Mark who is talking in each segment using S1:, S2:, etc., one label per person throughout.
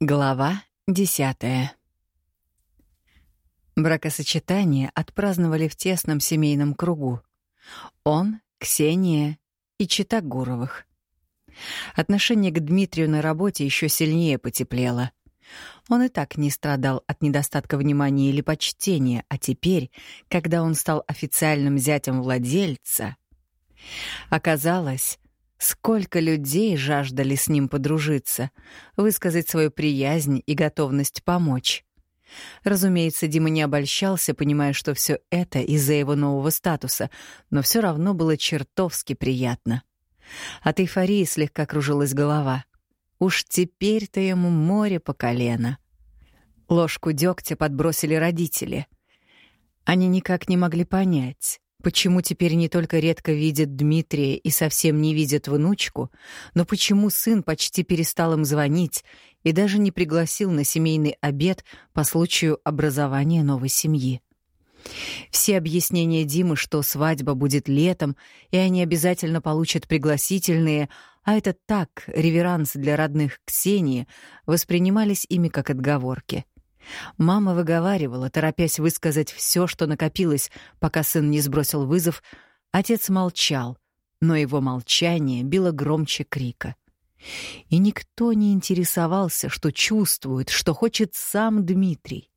S1: Глава десятая. Бракосочетание отпраздновали в тесном семейном кругу. Он, Ксения и Чита Гуровых. Отношение к Дмитрию на работе еще сильнее потеплело. Он и так не страдал от недостатка внимания или почтения, а теперь, когда он стал официальным зятем владельца, оказалось, Сколько людей жаждали с ним подружиться, высказать свою приязнь и готовность помочь. Разумеется, Дима не обольщался, понимая, что все это из-за его нового статуса, но все равно было чертовски приятно. От эйфории слегка кружилась голова. Уж теперь-то ему море по колено. Ложку дегтя подбросили родители. Они никак не могли понять, Почему теперь не только редко видят Дмитрия и совсем не видят внучку, но почему сын почти перестал им звонить и даже не пригласил на семейный обед по случаю образования новой семьи? Все объяснения Димы, что свадьба будет летом, и они обязательно получат пригласительные, а это так, реверанс для родных Ксении, воспринимались ими как отговорки — Мама выговаривала, торопясь высказать все, что накопилось, пока сын не сбросил вызов. Отец молчал, но его молчание било громче крика. И никто не интересовался, что чувствует, что хочет сам Дмитрий.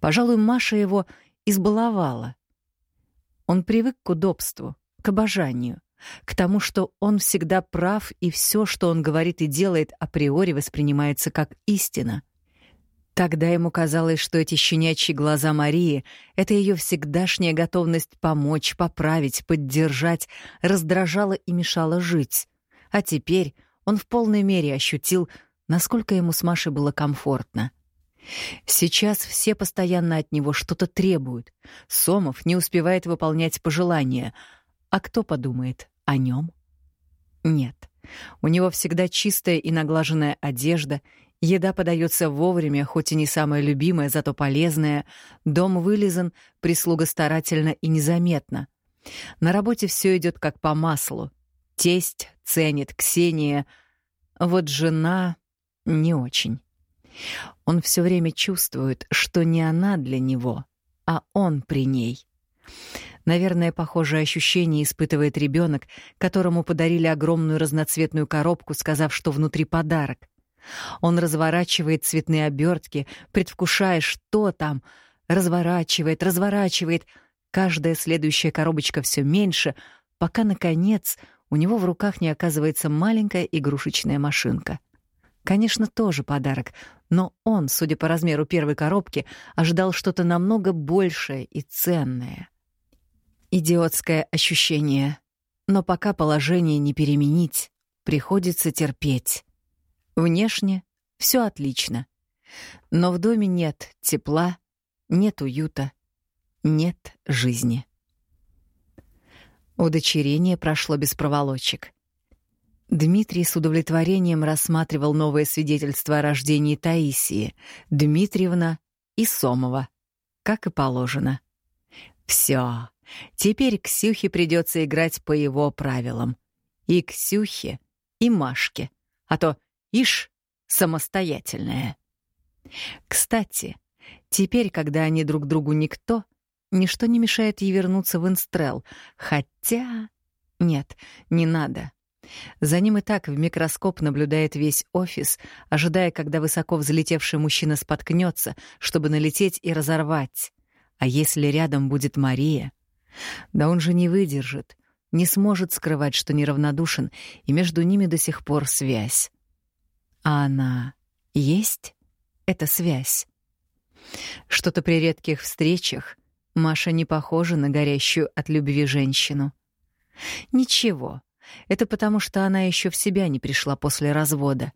S1: Пожалуй, Маша его избаловала. Он привык к удобству, к обожанию, к тому, что он всегда прав, и все, что он говорит и делает, априори воспринимается как истина — Тогда ему казалось, что эти щенячьи глаза Марии — это ее всегдашняя готовность помочь, поправить, поддержать, раздражала и мешала жить. А теперь он в полной мере ощутил, насколько ему с Машей было комфортно. Сейчас все постоянно от него что-то требуют. Сомов не успевает выполнять пожелания. А кто подумает о нем? Нет. У него всегда чистая и наглаженная одежда, Еда подается вовремя, хоть и не самая любимая, зато полезная. Дом вылизан, прислуга старательно и незаметно. На работе все идет как по маслу. Тесть ценит Ксения. Вот жена не очень. Он все время чувствует, что не она для него, а он при ней. Наверное, похожее ощущение испытывает ребенок, которому подарили огромную разноцветную коробку, сказав, что внутри подарок. Он разворачивает цветные обертки, предвкушая, что там. Разворачивает, разворачивает. Каждая следующая коробочка все меньше, пока, наконец, у него в руках не оказывается маленькая игрушечная машинка. Конечно, тоже подарок, но он, судя по размеру первой коробки, ожидал что-то намного большее и ценное. Идиотское ощущение. Но пока положение не переменить, приходится терпеть. Внешне все отлично. Но в доме нет тепла, нет уюта, нет жизни. Удочерение прошло без проволочек. Дмитрий с удовлетворением рассматривал новое свидетельство о рождении Таисии, Дмитриевна и Сомова, как и положено. Все, теперь Ксюхе придется играть по его правилам. И Ксюхе, и Машке. А то Ишь, самостоятельная. Кстати, теперь, когда они друг другу никто, ничто не мешает ей вернуться в Инстрел. Хотя... Нет, не надо. За ним и так в микроскоп наблюдает весь офис, ожидая, когда высоко взлетевший мужчина споткнется, чтобы налететь и разорвать. А если рядом будет Мария? Да он же не выдержит, не сможет скрывать, что неравнодушен, и между ними до сих пор связь. А она есть? эта связь. Что-то при редких встречах Маша не похожа на горящую от любви женщину. Ничего, это потому, что она еще в себя не пришла после развода.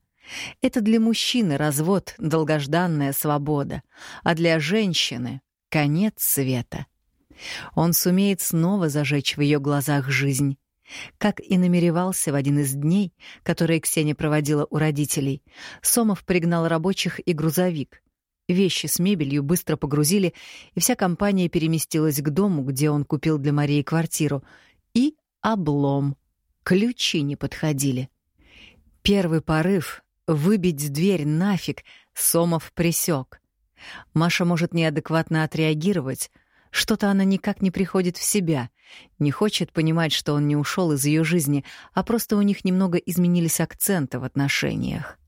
S1: Это для мужчины развод — долгожданная свобода, а для женщины — конец света. Он сумеет снова зажечь в ее глазах жизнь, как и намеревался в один из дней, которые Ксения проводила у родителей, Сомов пригнал рабочих и грузовик. Вещи с мебелью быстро погрузили, и вся компания переместилась к дому, где он купил для Марии квартиру. И облом. Ключи не подходили. Первый порыв выбить дверь нафиг, Сомов присек. Маша может неадекватно отреагировать, что-то она никак не приходит в себя, не хочет понимать, что он не ушел из ее жизни, а просто у них немного изменились акценты в отношениях.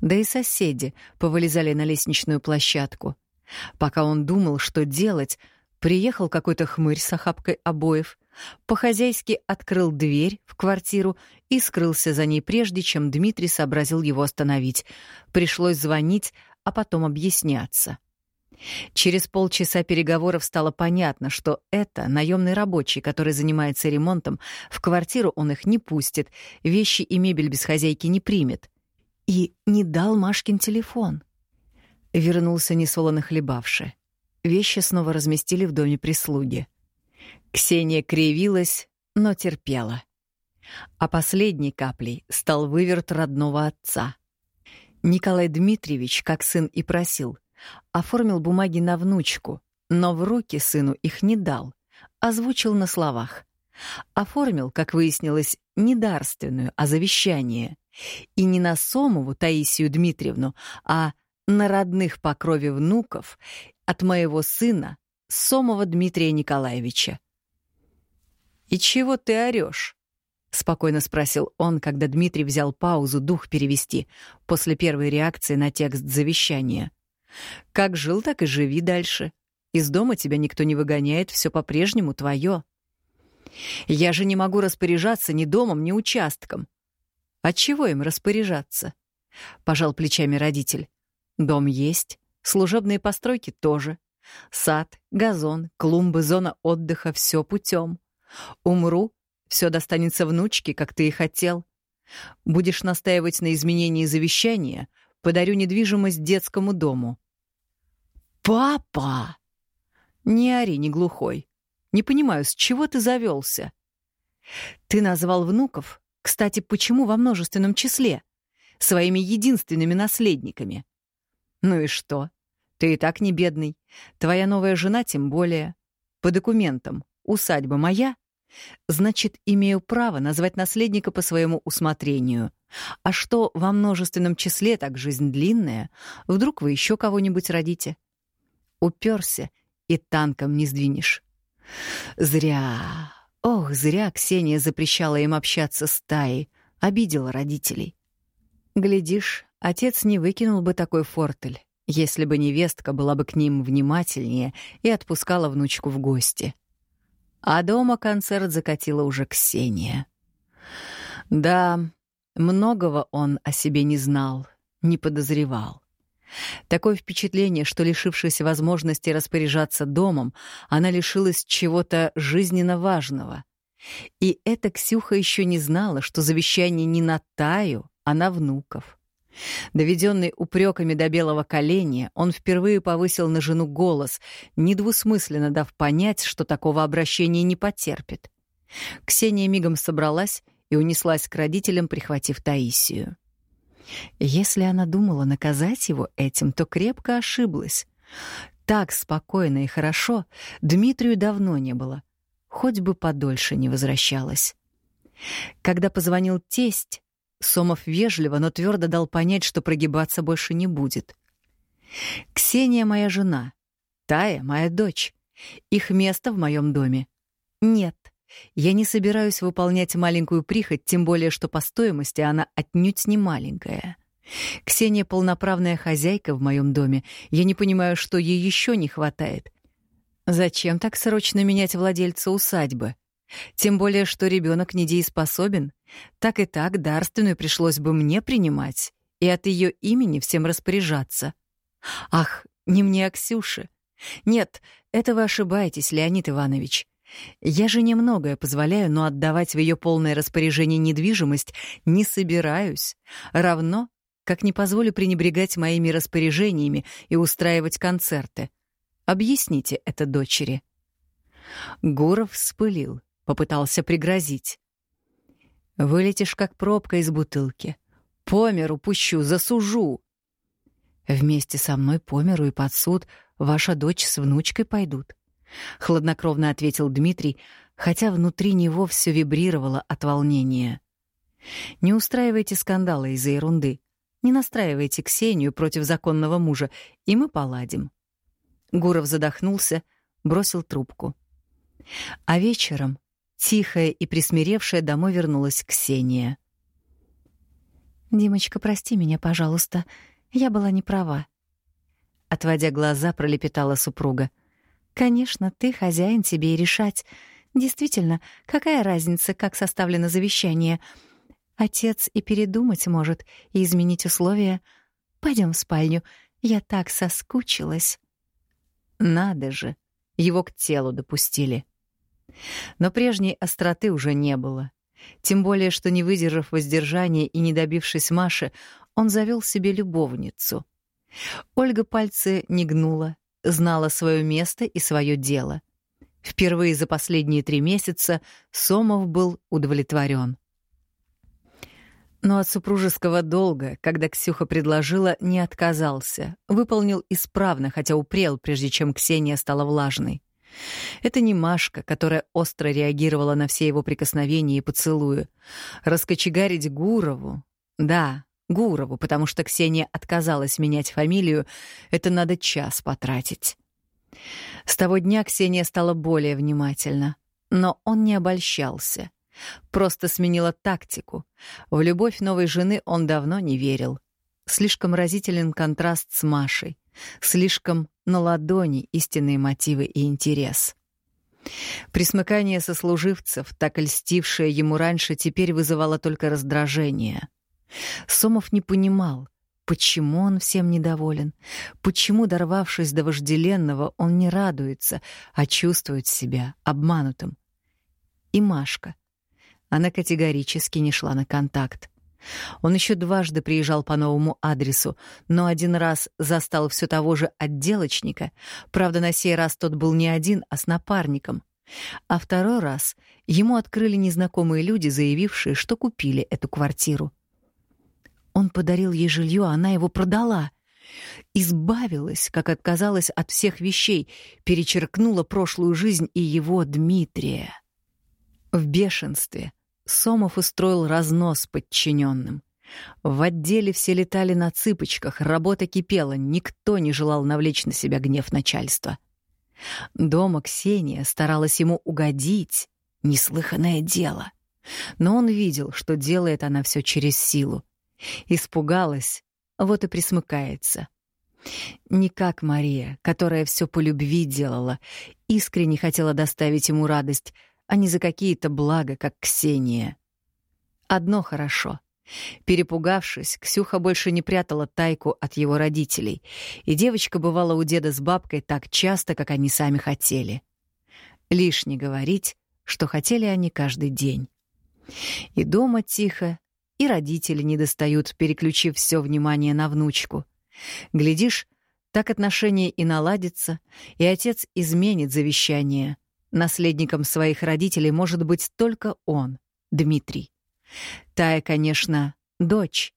S1: Да и соседи повылезали на лестничную площадку. Пока он думал, что делать, приехал какой-то хмырь с охапкой обоев, по-хозяйски открыл дверь в квартиру и скрылся за ней прежде, чем Дмитрий сообразил его остановить. Пришлось звонить, а потом объясняться. Через полчаса переговоров стало понятно, что это наемный рабочий, который занимается ремонтом, в квартиру он их не пустит, вещи и мебель без хозяйки не примет. И не дал Машкин телефон. Вернулся несолоно хлебавши. Вещи снова разместили в доме прислуги. Ксения кривилась, но терпела. А последней каплей стал выверт родного отца. Николай Дмитриевич, как сын и просил, Оформил бумаги на внучку, но в руки сыну их не дал, озвучил на словах. Оформил, как выяснилось, не дарственную, а завещание. И не на Сомову Таисию Дмитриевну, а на родных по крови внуков от моего сына Сомова Дмитрия Николаевича. «И чего ты орешь?» — спокойно спросил он, когда Дмитрий взял паузу дух перевести после первой реакции на текст завещания. Как жил, так и живи дальше. Из дома тебя никто не выгоняет, все по-прежнему твое. Я же не могу распоряжаться ни домом, ни участком. А чего им распоряжаться? Пожал плечами родитель. Дом есть, служебные постройки тоже. Сад, газон, клумбы, зона отдыха — все путем. Умру, все достанется внучке, как ты и хотел. Будешь настаивать на изменении завещания, подарю недвижимость детскому дому. «Папа!» «Не ори, не глухой. Не понимаю, с чего ты завелся?» «Ты назвал внуков, кстати, почему во множественном числе? Своими единственными наследниками». «Ну и что? Ты и так не бедный. Твоя новая жена тем более. По документам усадьба моя. Значит, имею право назвать наследника по своему усмотрению. А что во множественном числе так жизнь длинная? Вдруг вы еще кого-нибудь родите?» Уперся и танком не сдвинешь. Зря. Ох, зря Ксения запрещала им общаться с Таей, обидела родителей. Глядишь, отец не выкинул бы такой фортель, если бы невестка была бы к ним внимательнее и отпускала внучку в гости. А дома концерт закатила уже Ксения. Да, многого он о себе не знал, не подозревал. Такое впечатление, что, лишившись возможности распоряжаться домом, она лишилась чего-то жизненно важного. И эта Ксюха еще не знала, что завещание не на Таю, а на внуков. Доведенный упреками до белого коленя, он впервые повысил на жену голос, недвусмысленно дав понять, что такого обращения не потерпит. Ксения мигом собралась и унеслась к родителям, прихватив Таисию. Если она думала наказать его этим, то крепко ошиблась. Так спокойно и хорошо Дмитрию давно не было. Хоть бы подольше не возвращалась. Когда позвонил тесть, Сомов вежливо, но твердо дал понять, что прогибаться больше не будет. «Ксения моя жена, Тая моя дочь. Их место в моем доме. Нет, я не собираюсь выполнять маленькую прихоть, тем более, что по стоимости она отнюдь не маленькая. Ксения полноправная хозяйка в моем доме. Я не понимаю, что ей еще не хватает. Зачем так срочно менять владельца усадьбы? Тем более, что ребенок недееспособен. Так и так дарственную пришлось бы мне принимать и от ее имени всем распоряжаться. Ах, не мне, а Ксюше. Нет, это вы ошибаетесь, Леонид Иванович. Я же немногое позволяю, но отдавать в ее полное распоряжение недвижимость не собираюсь. Равно, как не позволю пренебрегать моими распоряжениями и устраивать концерты. Объясните это дочери. Гуров вспылил, попытался пригрозить. Вылетишь, как пробка из бутылки. По миру пущу, засужу. Вместе со мной по миру и под суд ваша дочь с внучкой пойдут. — хладнокровно ответил Дмитрий, хотя внутри него все вибрировало от волнения. «Не устраивайте скандала из-за ерунды. Не настраивайте Ксению против законного мужа, и мы поладим. Гуров задохнулся, бросил трубку. А вечером, тихая и присмиревшая, домой вернулась Ксения.
S2: «Димочка, прости меня, пожалуйста. Я была не права».
S1: Отводя глаза, пролепетала супруга.
S2: «Конечно, ты хозяин, тебе и решать. Действительно, какая разница, как составлено завещание? Отец и передумать может, и изменить условия. Пойдем в спальню. Я так соскучилась».
S1: Надо же, его к телу допустили. Но прежней остроты уже не было. Тем более, что не выдержав воздержания и не добившись Маши, он завел себе любовницу. Ольга пальцы не гнула, знала свое место и свое дело. Впервые за последние три месяца Сомов был удовлетворен. Но от супружеского долга, когда Ксюха предложила, не отказался, выполнил исправно, хотя упрел, прежде чем Ксения стала влажной. Это не Машка, которая остро реагировала на все его прикосновения и поцелуи. Раскочегарить Гурову... Да, Гурову, потому что Ксения отказалась менять фамилию, это надо час потратить. С того дня Ксения стала более внимательна, но он не обольщался. Просто сменила тактику. В любовь новой жены он давно не верил. Слишком разителен контраст с Машей. Слишком на ладони истинные мотивы и интерес. Присмыкание сослуживцев, так льстившее ему раньше, теперь вызывало только раздражение. Сомов не понимал, почему он всем недоволен, почему, дорвавшись до вожделенного, он не радуется, а чувствует себя обманутым. И Машка. Она категорически не шла на контакт. Он еще дважды приезжал по новому адресу, но один раз застал все того же отделочника, правда, на сей раз тот был не один, а с напарником. А второй раз ему открыли незнакомые люди, заявившие, что купили эту квартиру. Он подарил ей жилье, а она его продала. Избавилась, как отказалась от всех вещей, перечеркнула прошлую жизнь и его Дмитрия. В бешенстве — Сомов устроил разнос подчиненным. В отделе все летали на цыпочках, работа кипела, никто не желал навлечь на себя гнев начальства. Дома Ксения старалась ему угодить, неслыханное дело. Но он видел, что делает она все через силу. Испугалась, вот и присмыкается. Не как Мария, которая все по любви делала, искренне хотела доставить ему радость, а не за какие-то блага, как Ксения. Одно хорошо. Перепугавшись, Ксюха больше не прятала тайку от его родителей, и девочка бывала у деда с бабкой так часто, как они сами хотели. Лишне говорить, что хотели они каждый день. И дома тихо, и родители не достают, переключив все внимание на внучку. Глядишь, так отношения и наладятся, и отец изменит завещание — Наследником своих родителей может быть только он, Дмитрий. Тая, конечно, дочь,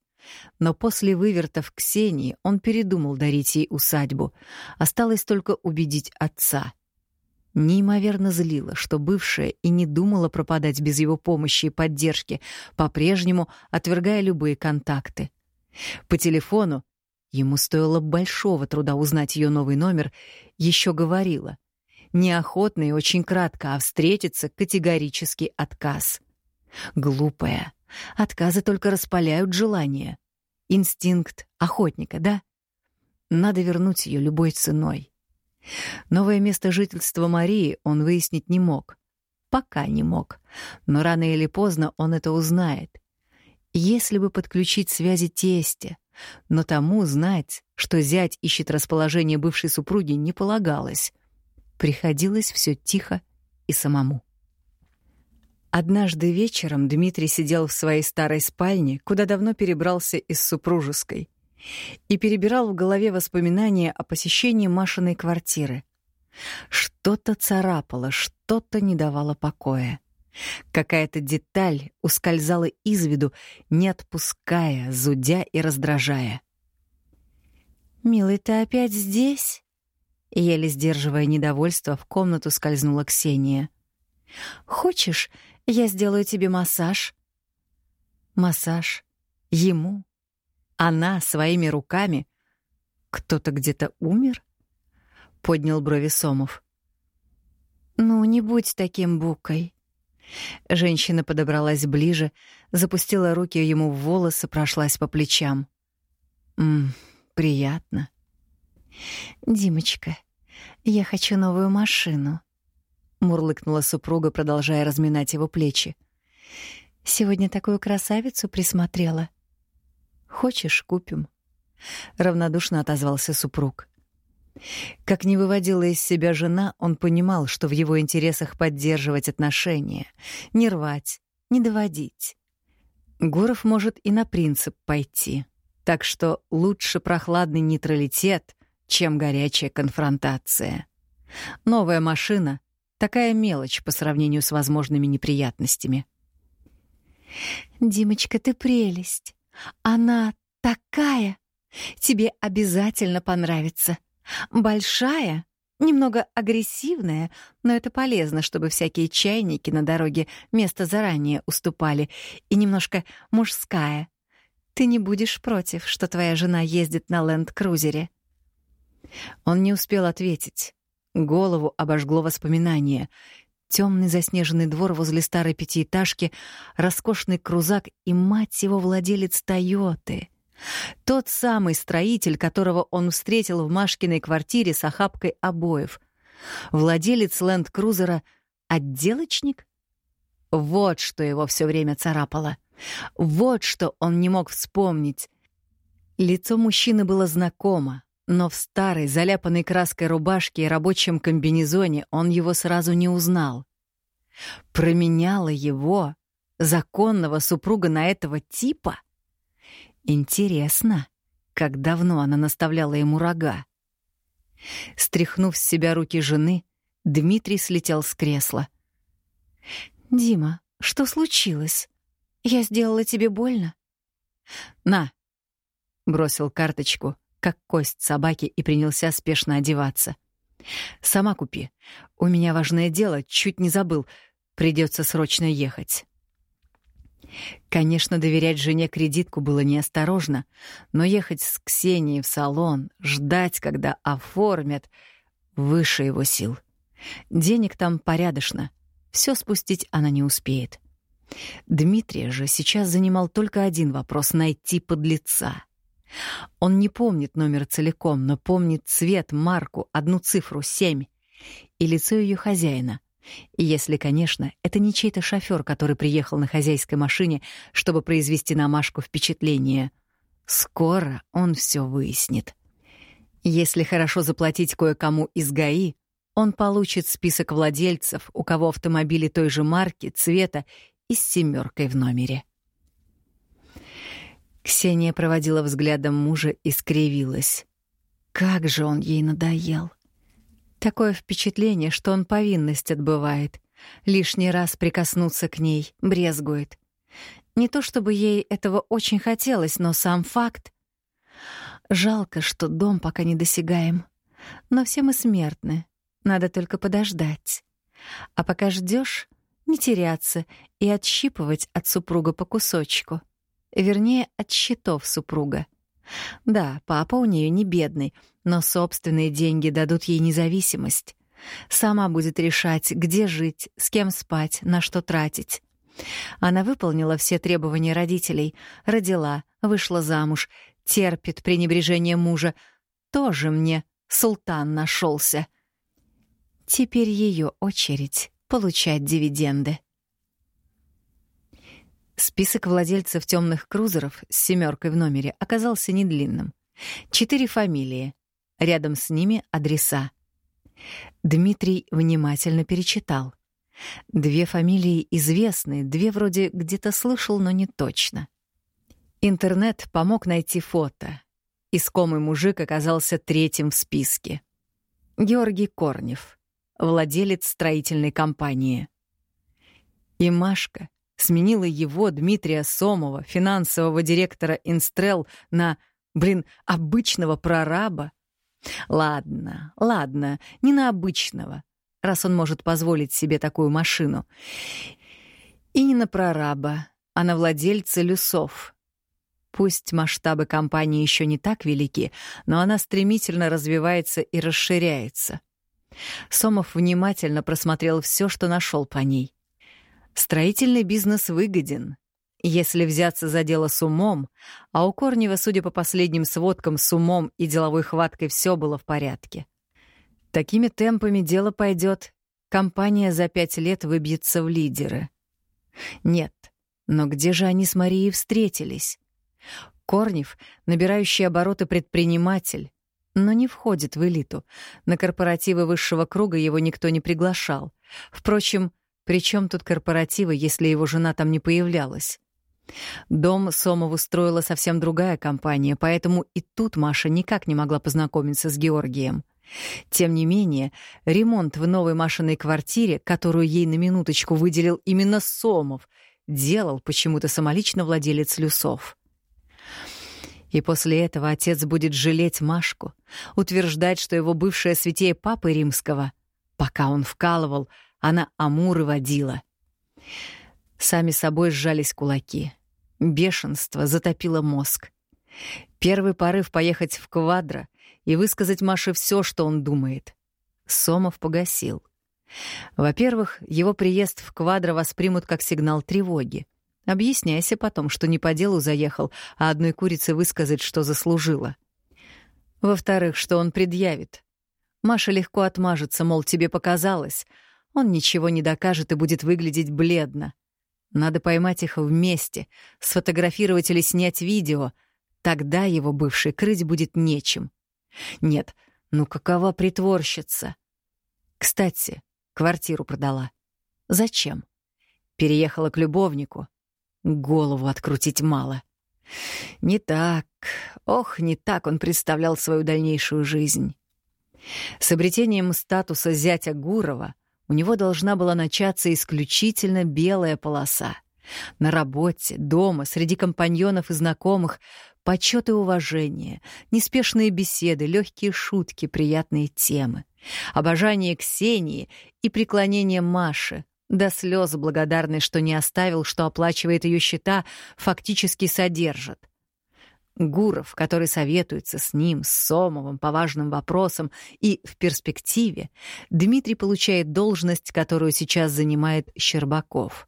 S1: но после вывертов Ксении он передумал дарить ей усадьбу. Осталось только убедить отца. Неимоверно злило, что бывшая и не думала пропадать без его помощи и поддержки, по-прежнему отвергая любые контакты. По телефону ему стоило большого труда узнать ее новый номер, еще говорила. Неохотно и очень кратко, а встретиться — категорический отказ. Глупая. Отказы только распаляют желание. Инстинкт охотника, да? Надо вернуть ее любой ценой. Новое место жительства Марии он выяснить не мог. Пока не мог. Но рано или поздно он это узнает. Если бы подключить связи тестя, но тому знать, что зять ищет расположение бывшей супруги, не полагалось — приходилось все тихо и самому. Однажды вечером Дмитрий сидел в своей старой спальне, куда давно перебрался из супружеской, и перебирал в голове воспоминания о посещении Машиной квартиры. Что-то царапало, что-то не давало покоя. Какая-то деталь ускользала из виду, не отпуская, зудя и раздражая.
S2: «Милый, ты опять здесь?»
S1: Еле сдерживая недовольство, в комнату скользнула Ксения.
S2: «Хочешь, я сделаю тебе массаж?»
S1: «Массаж? Ему?» Она своими руками... Кто-то где-то умер? Поднял брови Сомов.
S2: Ну, не будь таким букой.
S1: Женщина подобралась ближе, запустила руки ему в волосы, прошлась по плечам. Мм, приятно.
S2: Димочка, я хочу новую машину. Мурлыкнула супруга, продолжая разминать его плечи. Сегодня такую красавицу присмотрела.
S1: Хочешь, купим? Равнодушно отозвался супруг. Как не выводила из себя жена, он понимал, что в его интересах поддерживать отношения, не рвать, не доводить. Гуров может и на принцип пойти. Так что лучше прохладный нейтралитет, чем горячая конфронтация. Новая машина — такая мелочь по сравнению с возможными неприятностями.
S2: «Димочка, ты прелесть! Она такая! Тебе обязательно понравится!» Большая, немного агрессивная, но это полезно, чтобы всякие чайники на дороге место заранее уступали, и немножко мужская. Ты не будешь против, что твоя жена ездит на ленд-крузере?»
S1: Он не успел ответить. Голову обожгло воспоминание. Темный заснеженный двор возле старой пятиэтажки, роскошный крузак и, мать его, владелец «Тойоты». Тот самый строитель, которого он встретил в Машкиной квартире с охапкой обоев. Владелец ленд-крузера — отделочник? Вот что его все время царапало. Вот что он не мог вспомнить. Лицо мужчины было знакомо, но в старой, заляпанной краской рубашке и рабочем комбинезоне он его сразу не узнал. Променяла его, законного супруга, на этого типа — Интересно, как давно она наставляла ему рога. Стряхнув с себя руки жены, Дмитрий слетел с кресла.
S2: «Дима, что случилось? Я сделала тебе больно?»
S1: «На!» — бросил карточку, как кость собаки, и принялся спешно одеваться. «Сама купи. У меня важное дело, чуть не забыл. Придется срочно ехать». Конечно, доверять жене кредитку было неосторожно, но ехать с Ксенией в салон, ждать, когда оформят, выше его сил. Денег там порядочно, все спустить она не успеет. Дмитрия же сейчас занимал только один вопрос — найти подлеца. Он не помнит номер целиком, но помнит цвет, марку, одну цифру — семь, и лицо ее хозяина — если, конечно, это не чей-то шофер, который приехал на хозяйской машине, чтобы произвести на Машку впечатление. Скоро он все выяснит. Если хорошо заплатить кое-кому из ГАИ, он получит список владельцев, у кого автомобили той же марки, цвета и с семеркой в номере. Ксения проводила взглядом мужа и скривилась. Как же он ей надоел. Такое впечатление, что он повинность отбывает. Лишний раз прикоснуться к ней, брезгует. Не то чтобы ей этого очень хотелось, но сам факт. Жалко, что дом пока не досягаем. Но все мы смертны. Надо только подождать. А пока ждешь, не теряться и отщипывать от супруга по кусочку. Вернее, от счетов супруга. Да, папа у нее не бедный, но собственные деньги дадут ей независимость. Сама будет решать, где жить, с кем спать, на что тратить. Она выполнила все требования родителей, родила, вышла замуж, терпит пренебрежение мужа. Тоже мне султан нашелся. Теперь ее очередь получать дивиденды. Список владельцев темных крузеров с семеркой в номере оказался недлинным. Четыре фамилии. Рядом с ними адреса. Дмитрий внимательно перечитал. Две фамилии известные, две вроде где-то слышал, но не точно. Интернет помог найти фото. Искомый мужик оказался третьим в списке. Георгий Корнев, владелец строительной компании. И Машка, сменила его, Дмитрия Сомова, финансового директора Инстрел, на, блин, обычного прораба. Ладно, ладно, не на обычного, раз он может позволить себе такую машину. И не на прораба, а на владельца Люсов. Пусть масштабы компании еще не так велики, но она стремительно развивается и расширяется. Сомов внимательно просмотрел все, что нашел по ней. Строительный бизнес выгоден, если взяться за дело с умом, а у Корнева, судя по последним сводкам, с умом и деловой хваткой все было в порядке. Такими темпами дело пойдет, компания за пять лет выбьется в лидеры. Нет, но где же они с Марией встретились? Корнев, набирающий обороты предприниматель, но не входит в элиту. На корпоративы высшего круга его никто не приглашал. Впрочем, при чем тут корпоративы, если его жена там не появлялась? Дом Сомову строила совсем другая компания, поэтому и тут Маша никак не могла познакомиться с Георгием. Тем не менее, ремонт в новой Машиной квартире, которую ей на минуточку выделил именно Сомов, делал почему-то самолично владелец Люсов. И после этого отец будет жалеть Машку, утверждать, что его бывшая святее папы римского, пока он вкалывал, она амуры водила. Сами собой сжались кулаки. Бешенство затопило мозг. Первый порыв поехать в квадро и высказать Маше все, что он думает. Сомов погасил. Во-первых, его приезд в квадро воспримут как сигнал тревоги. Объясняйся потом, что не по делу заехал, а одной курице высказать, что заслужила. Во-вторых, что он предъявит. Маша легко отмажется, мол, тебе показалось. Он ничего не докажет и будет выглядеть бледно. Надо поймать их вместе, сфотографировать или снять видео. Тогда его бывший крыть будет нечем. Нет, ну какова притворщица? Кстати, квартиру продала. Зачем? Переехала к любовнику. Голову открутить мало. Не так, ох, не так он представлял свою дальнейшую жизнь. С обретением статуса зятя Гурова у него должна была начаться исключительно белая полоса. На работе, дома, среди компаньонов и знакомых почет и уважение, неспешные беседы, легкие шутки, приятные темы, обожание Ксении и преклонение Маши, до слез благодарный, что не оставил, что оплачивает ее счета, фактически содержит. Гуров, который советуется с ним, с Сомовым по важным вопросам, и в перспективе Дмитрий получает должность, которую сейчас занимает Щербаков.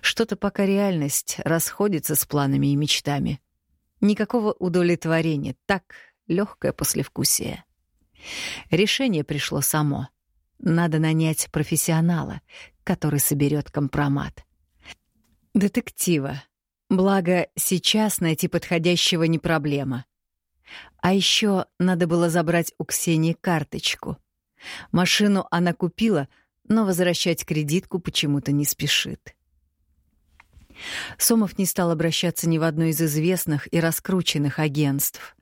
S1: Что-то пока реальность расходится с планами и мечтами. Никакого удовлетворения, так легкое послевкусие. Решение пришло само — надо нанять профессионала, который соберет компромат. Детектива. Благо, сейчас найти подходящего не проблема. А еще надо было забрать у Ксении карточку. Машину она купила, но возвращать кредитку почему-то не спешит. Сомов не стал обращаться ни в одно из известных и раскрученных агентств.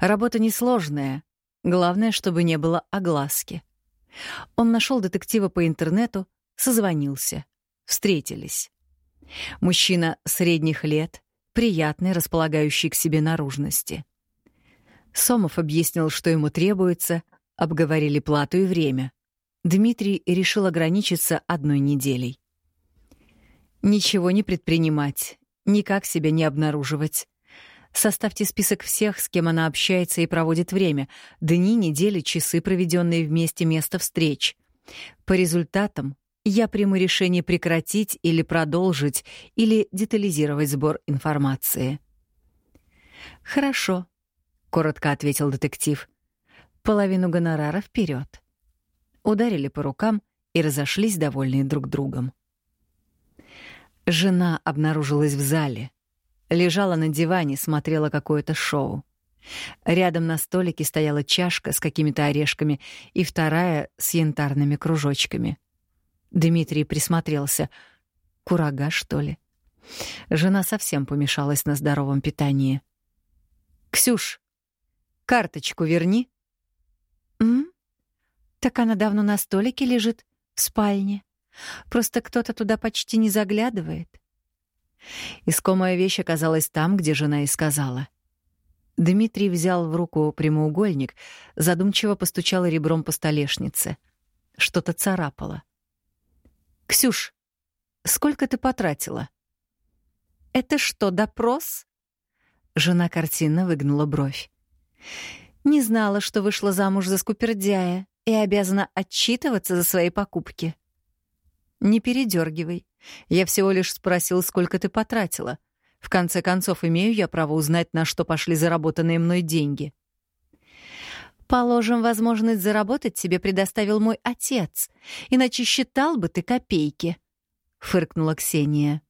S1: Работа несложная, главное, чтобы не было огласки. Он нашел детектива по интернету, созвонился. Встретились. Мужчина средних лет, приятный, располагающий к себе наружности. Сомов объяснил, что ему требуется, обговорили плату и время. Дмитрий решил ограничиться одной неделей. Ничего не предпринимать, никак себя не обнаруживать. Составьте список всех, с кем она общается и проводит время. Дни, недели, часы, проведенные вместе, место встреч. По результатам я приму решение прекратить или продолжить, или детализировать сбор информации. «Хорошо», — коротко ответил детектив. «Половину гонорара вперед. Ударили по рукам и разошлись, довольные друг другом. Жена обнаружилась в зале — Лежала на диване, смотрела какое-то шоу. Рядом на столике стояла чашка с какими-то орешками и вторая с янтарными кружочками. Дмитрий присмотрелся. Курага, что ли? Жена совсем помешалась на здоровом питании. «Ксюш, карточку верни». «М? Так она давно на столике лежит, в спальне. Просто кто-то туда почти не заглядывает». Искомая вещь оказалась там, где жена и сказала. Дмитрий взял в руку прямоугольник, задумчиво постучал ребром по столешнице. Что-то царапало. «Ксюш, сколько ты потратила?» «Это что, допрос?» Жена картинно выгнула бровь.
S2: Не знала, что вышла замуж за скупердяя и обязана отчитываться за свои покупки.
S1: Не передергивай. Я всего лишь спросил, сколько ты потратила. В конце концов, имею я право узнать, на что пошли заработанные мной деньги.
S2: Положим, возможность заработать тебе предоставил мой отец, иначе считал бы ты копейки, — фыркнула Ксения.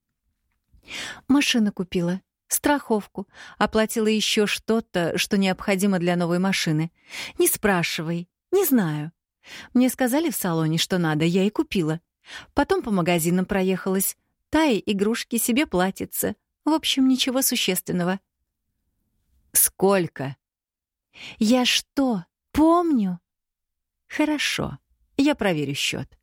S2: Машину купила, страховку, оплатила еще что-то, что необходимо для новой машины. Не спрашивай, не знаю. Мне сказали в салоне, что надо, я и купила. Потом по магазинам проехалась. Тае игрушки себе платится. В общем, ничего существенного.
S1: «Сколько?»
S2: «Я что, помню?»
S1: «Хорошо, я проверю счет.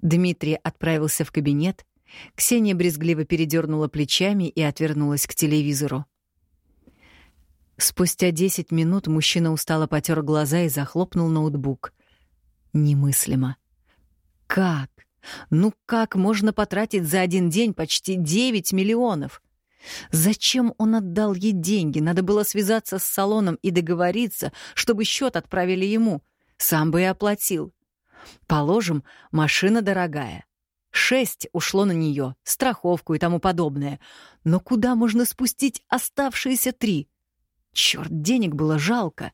S1: Дмитрий отправился в кабинет. Ксения брезгливо передернула плечами и отвернулась к телевизору. Спустя десять минут мужчина устало потер глаза и захлопнул ноутбук. Немыслимо. Как? Ну как можно потратить за один день почти девять миллионов? Зачем он отдал ей деньги? Надо было связаться с салоном и договориться, чтобы счет отправили ему. Сам бы и оплатил. Положим, машина дорогая. Шесть ушло на нее, страховку и тому подобное. Но куда можно спустить оставшиеся три? Черт, денег было жалко.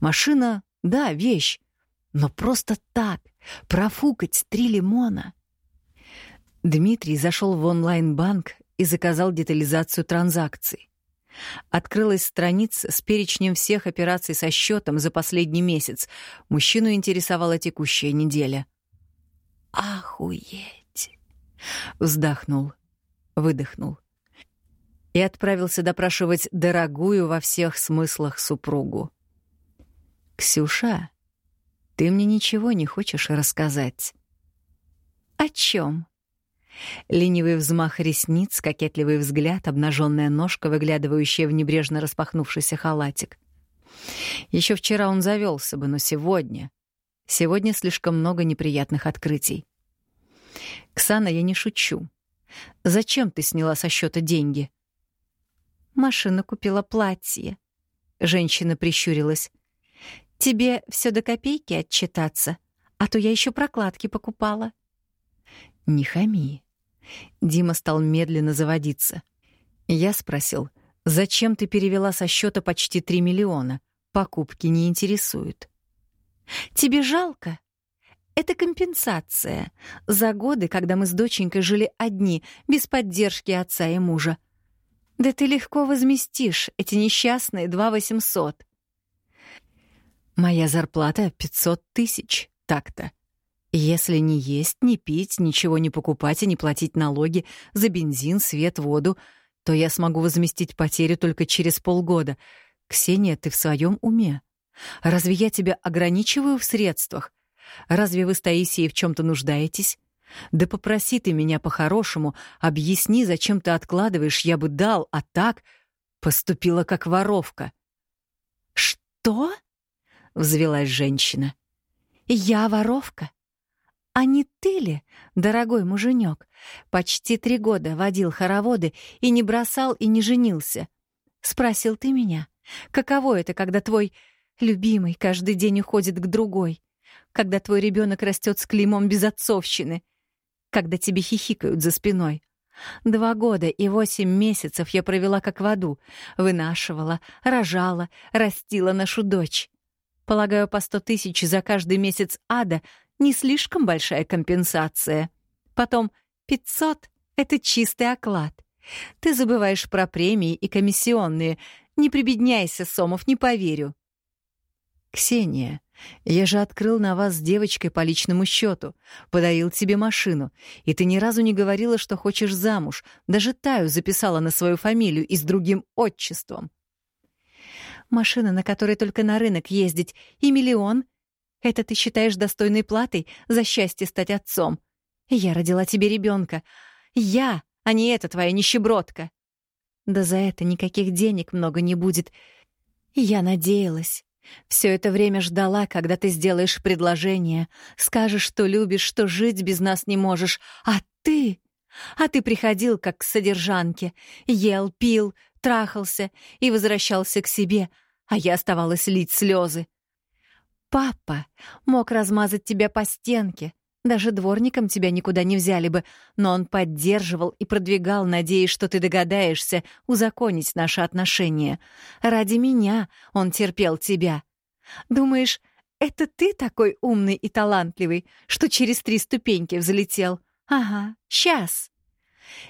S1: Машина, да, вещь. Но просто так, профукать три лимона. Дмитрий зашел в онлайн-банк и заказал детализацию транзакций. Открылась страница с перечнем всех операций со счетом за последний месяц. Мужчину интересовала текущая неделя. «Охуеть!» Вздохнул, выдохнул и отправился допрашивать дорогую во всех смыслах супругу. «Ксюша, ты мне ничего не хочешь рассказать?»
S2: «О чем?»
S1: Ленивый взмах ресниц, кокетливый взгляд, обнаженная ножка, выглядывающая в небрежно распахнувшийся халатик. Еще вчера он завелся бы, но сегодня... Сегодня слишком много неприятных открытий. «Ксана, я не шучу. Зачем ты сняла со счета деньги?»
S2: «Машина купила платье». Женщина прищурилась. «Тебе все до копейки отчитаться, а то я еще прокладки покупала».
S1: «Не хами. Дима стал медленно заводиться. Я спросил, зачем ты перевела со счета почти 3 миллиона? Покупки не интересуют.
S2: Тебе жалко? Это компенсация за годы, когда мы с доченькой жили одни, без поддержки отца и мужа. Да ты легко возместишь эти несчастные два восемьсот.
S1: Моя зарплата — пятьсот тысяч, так-то. Если не есть, не пить, ничего не покупать и не платить налоги за бензин, свет, воду, то я смогу возместить потерю только через полгода. Ксения, ты в своем уме? Разве я тебя ограничиваю в средствах? Разве вы с Таисией в чем-то нуждаетесь? Да попроси ты меня по-хорошему, объясни, зачем ты откладываешь, я бы дал, а так поступила как воровка.
S2: «Что?» — взвелась женщина. «Я воровка? А не ты ли, дорогой муженек, почти три года водил хороводы и не бросал и не женился? Спросил ты меня, каково это, когда твой любимый каждый день уходит к другой, когда твой ребенок растет с клеймом безотцовщины, когда тебе хихикают за спиной? Два года и восемь месяцев я провела как в аду, вынашивала, рожала, растила нашу дочь. Полагаю, по сто тысяч за каждый месяц ада не слишком большая компенсация. Потом 500 — это чистый оклад. Ты забываешь про премии и комиссионные. Не прибедняйся, Сомов, не поверю.
S1: Ксения, я же открыл на вас с девочкой по личному счету, подарил тебе машину, и ты ни разу не говорила, что хочешь замуж. Даже Таю записала на свою фамилию и с другим отчеством.
S2: Машина, на которой только на рынок ездить, и миллион — это ты считаешь достойной платой за счастье стать отцом? Я родила тебе ребенка. Я, а не эта твоя нищебродка. Да за это никаких денег много не будет. Я надеялась. Все это время ждала, когда ты сделаешь предложение, скажешь, что любишь, что жить без нас не можешь. А ты... А ты приходил, как к содержанке. Ел, пил, трахался и возвращался к себе, а я оставалась лить слезы. Папа мог размазать тебя по стенке, даже дворником тебя никуда не взяли бы, но он поддерживал и продвигал, надеясь, что ты догадаешься узаконить наши отношения. Ради меня он терпел тебя. Думаешь, это ты такой умный и талантливый, что через три ступеньки взлетел? Ага, сейчас.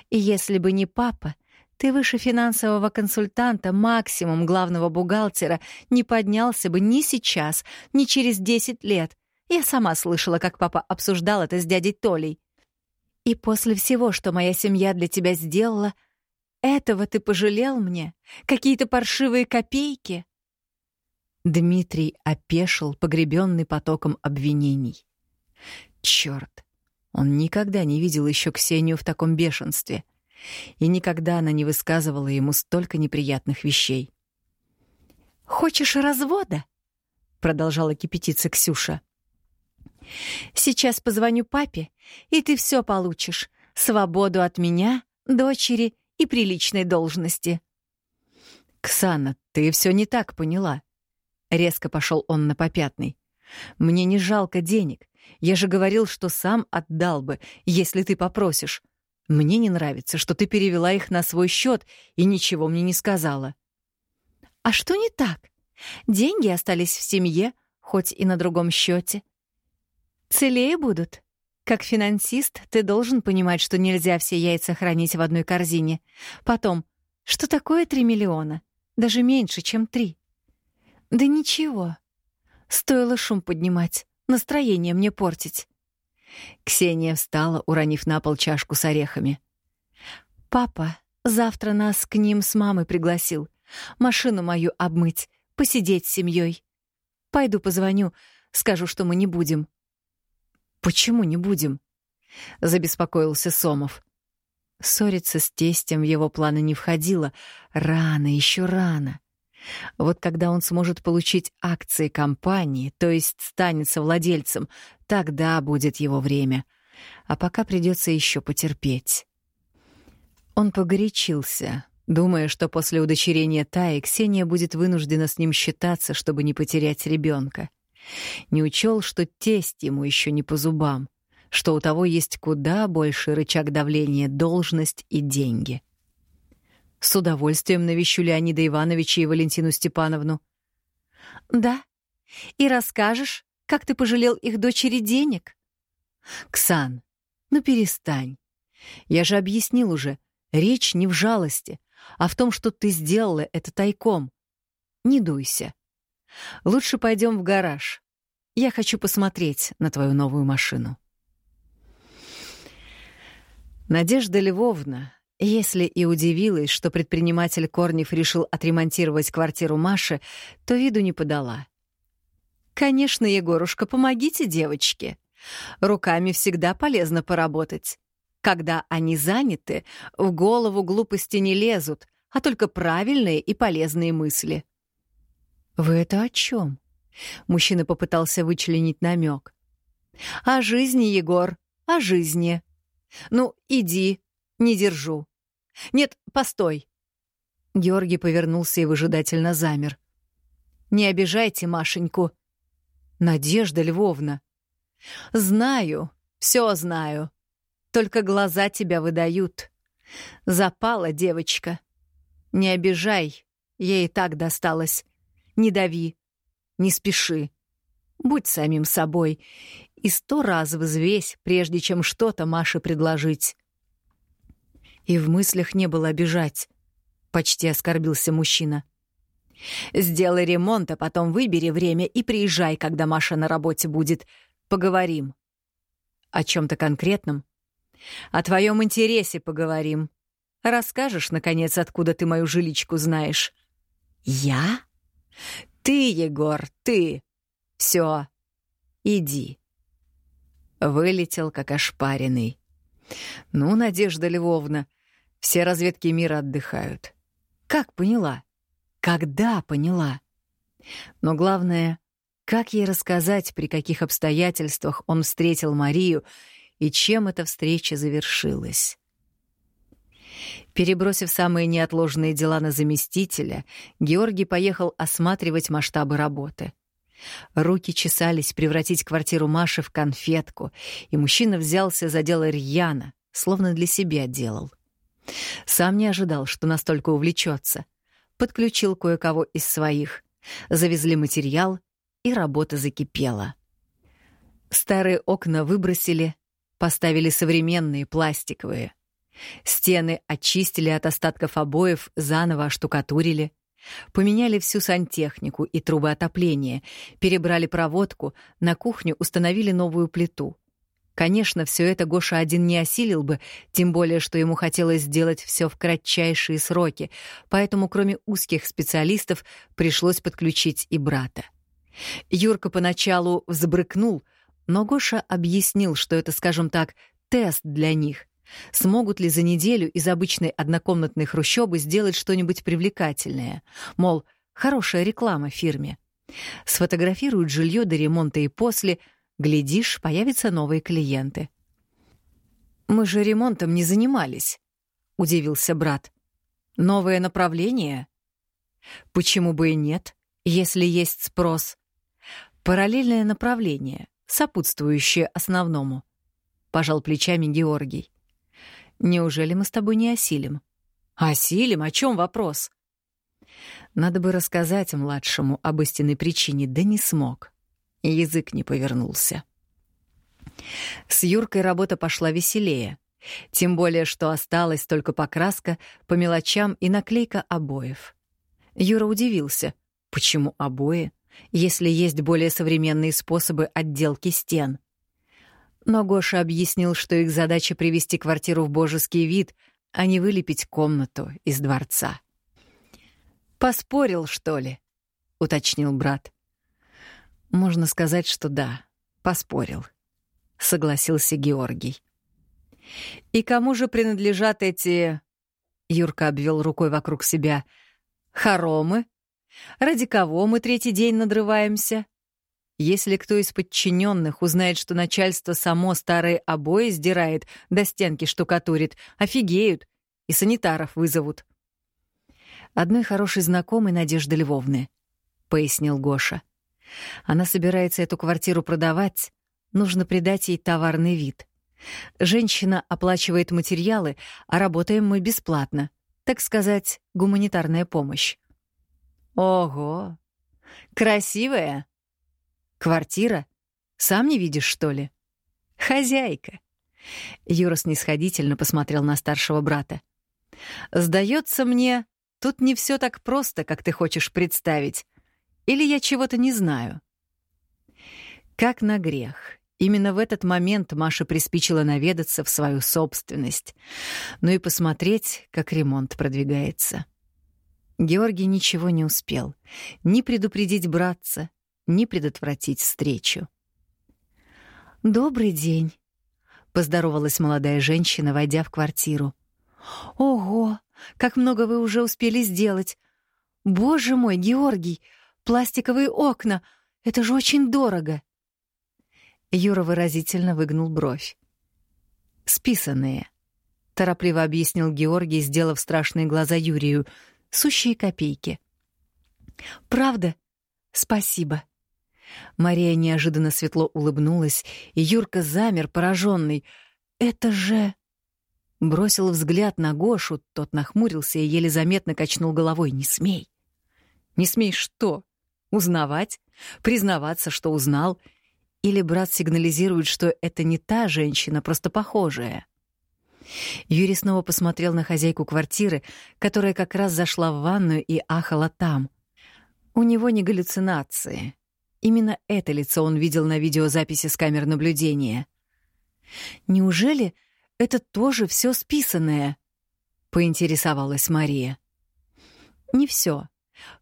S2: И если бы не папа, ты выше финансового консультанта, максимум главного бухгалтера, не поднялся бы ни сейчас, ни через десять лет. Я сама слышала, как папа обсуждал это с дядей Толей. И после всего, что моя семья для тебя сделала, этого ты пожалел мне? Какие-то паршивые копейки?»
S1: Дмитрий опешил, погребенный потоком обвинений. Черт! Он никогда не видел еще Ксению в таком бешенстве. И никогда она не высказывала ему столько неприятных вещей.
S2: «Хочешь развода?» — продолжала кипятиться Ксюша. Сейчас позвоню папе, и ты все получишь. Свободу от меня, дочери и приличной должности.
S1: «Ксана, ты все не так поняла». Резко пошел он на попятный. «Мне не жалко денег. Я же говорил, что сам отдал бы, если ты попросишь. Мне не нравится, что ты перевела их на свой счет и ничего мне не сказала».
S2: «А что не так? Деньги остались в семье, хоть и на другом счете. Целее будут. Как финансист, ты должен понимать, что нельзя все яйца хранить в одной корзине. Потом, что такое три миллиона? Даже меньше, чем три. Да ничего. Стоило шум поднимать, настроение мне портить.
S1: Ксения встала, уронив на пол чашку с орехами.
S2: «Папа завтра нас к ним с мамой пригласил. Машину мою обмыть, посидеть с семьей. Пойду позвоню, скажу, что мы не будем.
S1: «Почему не будем?» — забеспокоился Сомов. Ссориться с тестем в его планы не входило. Рано, еще рано. Вот когда он сможет получить акции компании, то есть станет совладельцем, тогда будет его время. А пока придется еще потерпеть. Он погорячился, думая, что после удочерения Таи Ксения будет вынуждена с ним считаться, чтобы не потерять ребенка. Не учел, что тесть ему еще не по зубам, что у того есть куда больше рычаг давления, должность и деньги. С удовольствием навещу Леонида Ивановича и Валентину Степановну.
S2: «Да. И расскажешь, как ты пожалел их дочери денег?»
S1: «Ксан, ну перестань. Я же объяснил уже, речь не в жалости, а в том, что ты сделала это тайком. Не дуйся. Лучше пойдем в гараж. Я хочу посмотреть на твою новую машину. Надежда Львовна, если и удивилась, что предприниматель Корнев решил отремонтировать квартиру Маши, то виду не подала.
S2: «Конечно, Егорушка, помогите девочке. Руками всегда полезно поработать. Когда они заняты, в голову глупости не лезут, а только правильные и полезные мысли».
S1: «Вы это о чем? Мужчина попытался вычленить намек.
S2: «О жизни, Егор, о жизни. Ну, иди, не держу. Нет, постой».
S1: Георгий повернулся и выжидательно замер.
S2: «Не обижайте Машеньку».
S1: «Надежда Львовна».
S2: «Знаю, все знаю. Только глаза тебя выдают. Запала девочка. Не обижай, ей и так досталось не дави, не спеши. Будь самим собой и сто раз взвесь, прежде чем что-то Маше предложить.
S1: И в мыслях не было обижать. Почти оскорбился мужчина.
S2: «Сделай ремонт, а потом выбери время и приезжай, когда Маша на работе будет. Поговорим».
S1: «О чем то конкретном?»
S2: «О твоем интересе поговорим. Расскажешь, наконец, откуда ты мою жиличку знаешь?»
S1: «Я?»
S2: Ты, Егор, ты. Все, иди.
S1: Вылетел, как ошпаренный. Ну, Надежда Львовна, все разведки мира отдыхают. Как поняла? Когда поняла? Но главное, как ей рассказать, при каких обстоятельствах он встретил Марию и чем эта встреча завершилась? Перебросив самые неотложные дела на заместителя, Георгий поехал осматривать масштабы работы. Руки чесались превратить квартиру Маши в конфетку, и мужчина взялся за дело рьяно, словно для себя делал. Сам не ожидал, что настолько увлечется. Подключил кое-кого из своих, завезли материал, и работа закипела. Старые окна выбросили, поставили современные пластиковые. Стены очистили от остатков обоев, заново оштукатурили. Поменяли всю сантехнику и трубы отопления, перебрали проводку, на кухню установили новую плиту. Конечно, все это Гоша один не осилил бы, тем более, что ему хотелось сделать все в кратчайшие сроки, поэтому кроме узких специалистов пришлось подключить и брата. Юрка поначалу взбрыкнул, но Гоша объяснил, что это, скажем так, тест для них. Смогут ли за неделю из обычной однокомнатной хрущобы сделать что-нибудь привлекательное? Мол, хорошая реклама фирме. Сфотографируют жилье до ремонта и после — Глядишь, появятся новые клиенты. «Мы же ремонтом не занимались», — удивился брат. «Новое направление?» «Почему бы и нет, если есть спрос?» «Параллельное направление, сопутствующее основному», — пожал плечами Георгий. «Неужели мы с тобой не осилим?» «Осилим? О чем вопрос?» Надо бы рассказать младшему об истинной причине, да не смог. Язык не повернулся. С Юркой работа пошла веселее. Тем более, что осталась только покраска по мелочам и наклейка обоев. Юра удивился. Почему обои, если есть более современные способы отделки стен? Но Гоша объяснил, что их задача привести квартиру в божеский вид, а не вылепить комнату из дворца. «Поспорил, что ли?» — уточнил брат. Можно сказать, что да, поспорил, согласился Георгий. И кому же принадлежат эти Юрка обвел рукой вокруг себя. Хоромы? Ради кого мы третий день надрываемся? Если кто из подчиненных узнает, что начальство само старые обои сдирает, до стенки штукатурит, офигеют и санитаров вызовут. Одной хорошей знакомой Надежды Львовны, — пояснил Гоша. Она собирается эту квартиру продавать, нужно придать ей товарный вид. Женщина оплачивает материалы, а работаем мы бесплатно. Так сказать, гуманитарная помощь. Ого! Красивая! Квартира? Сам не видишь, что ли? Хозяйка. Юра снисходительно посмотрел на старшего брата. Сдается мне, тут не все так просто, как ты хочешь представить. Или я чего-то не знаю? Как на грех. Именно в этот момент Маша приспичила наведаться в свою собственность, ну и посмотреть, как ремонт продвигается. Георгий ничего не успел. Ни предупредить братца, ни предотвратить встречу. «Добрый день», — поздоровалась молодая женщина, войдя в квартиру. «Ого, как много вы уже успели сделать! Боже мой, Георгий, Пластиковые окна! Это же очень дорого!» Юра выразительно выгнул бровь. «Списанные», — торопливо объяснил Георгий, сделав страшные глаза Юрию. «Сущие копейки». «Правда? Спасибо». Мария неожиданно светло улыбнулась, и Юрка замер, пораженный. «Это же...» Бросил взгляд на Гошу, тот нахмурился и еле заметно качнул головой. «Не смей!» «Не смей что?» Узнавать? Признаваться, что узнал? Или брат сигнализирует, что это не та женщина, просто похожая? Юрий снова посмотрел на хозяйку квартиры, которая как раз зашла в ванную и ахала там. У него не галлюцинации. Именно это лицо он видел на видеозаписи с камер наблюдения. «Неужели это тоже все списанное?» — поинтересовалась Мария. «Не все.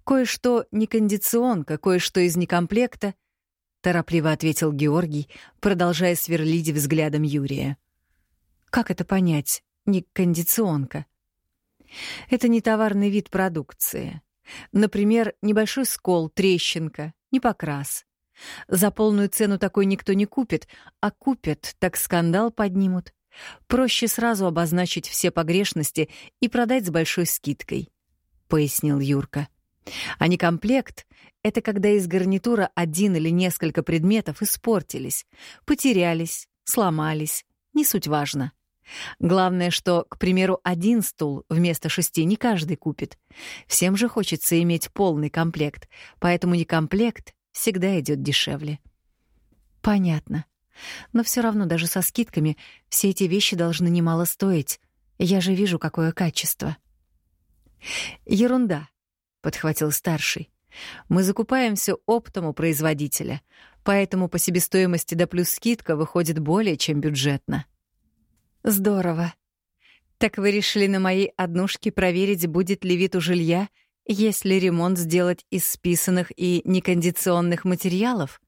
S1: Кое-что не кондиционка, кое-что из некомплекта, торопливо ответил Георгий, продолжая сверлить взглядом Юрия. Как это понять? Не кондиционка. Это не товарный вид продукции. Например, небольшой скол, трещинка, не покрас. За полную цену такой никто не купит, а купят, так скандал поднимут. Проще сразу обозначить все погрешности и продать с большой скидкой, — пояснил Юрка. А не комплект — это когда из гарнитура один или несколько предметов испортились, потерялись, сломались, не суть важно. Главное, что, к примеру, один стул вместо шести не каждый купит. Всем же хочется иметь полный комплект, поэтому некомплект всегда идет дешевле. Понятно. Но все равно даже со скидками все эти вещи должны немало стоить. Я же вижу, какое качество. Ерунда, подхватил старший. Мы закупаем все оптом у производителя, поэтому по себестоимости да плюс скидка выходит более чем бюджетно. Здорово. Так вы решили на моей однушке проверить, будет ли вид у жилья, если ремонт сделать из списанных и некондиционных материалов?